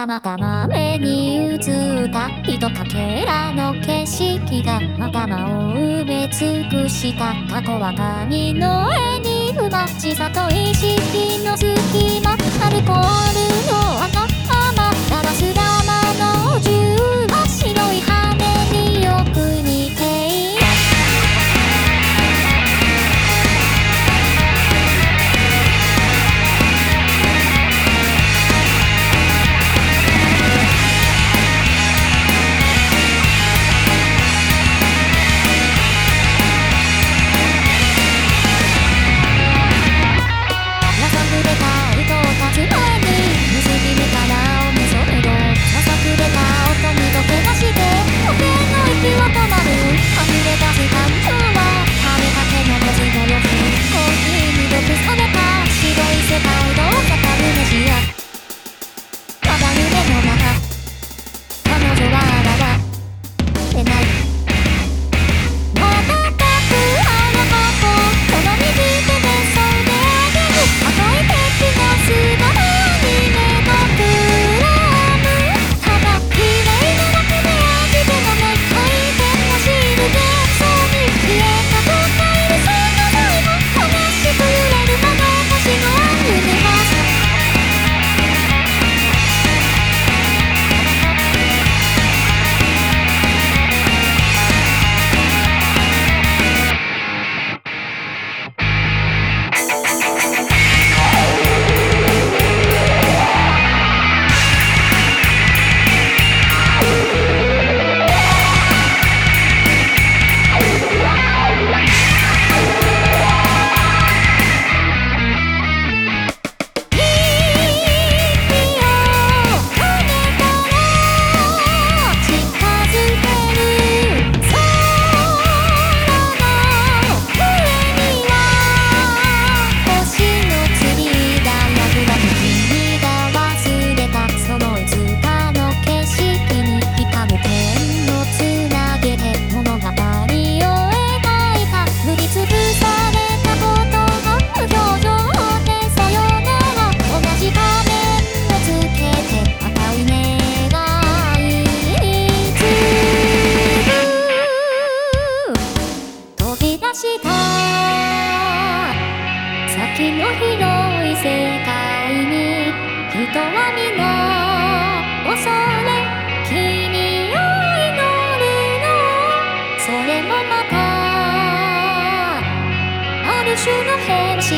たまたま目に映った人かけらの景色が頭を埋め尽くした。過去は髪の絵に埋まちさと意識の隙間。アルコールした先の広い世界に人は皆恐れ君を祈るの。それもまたある種の変身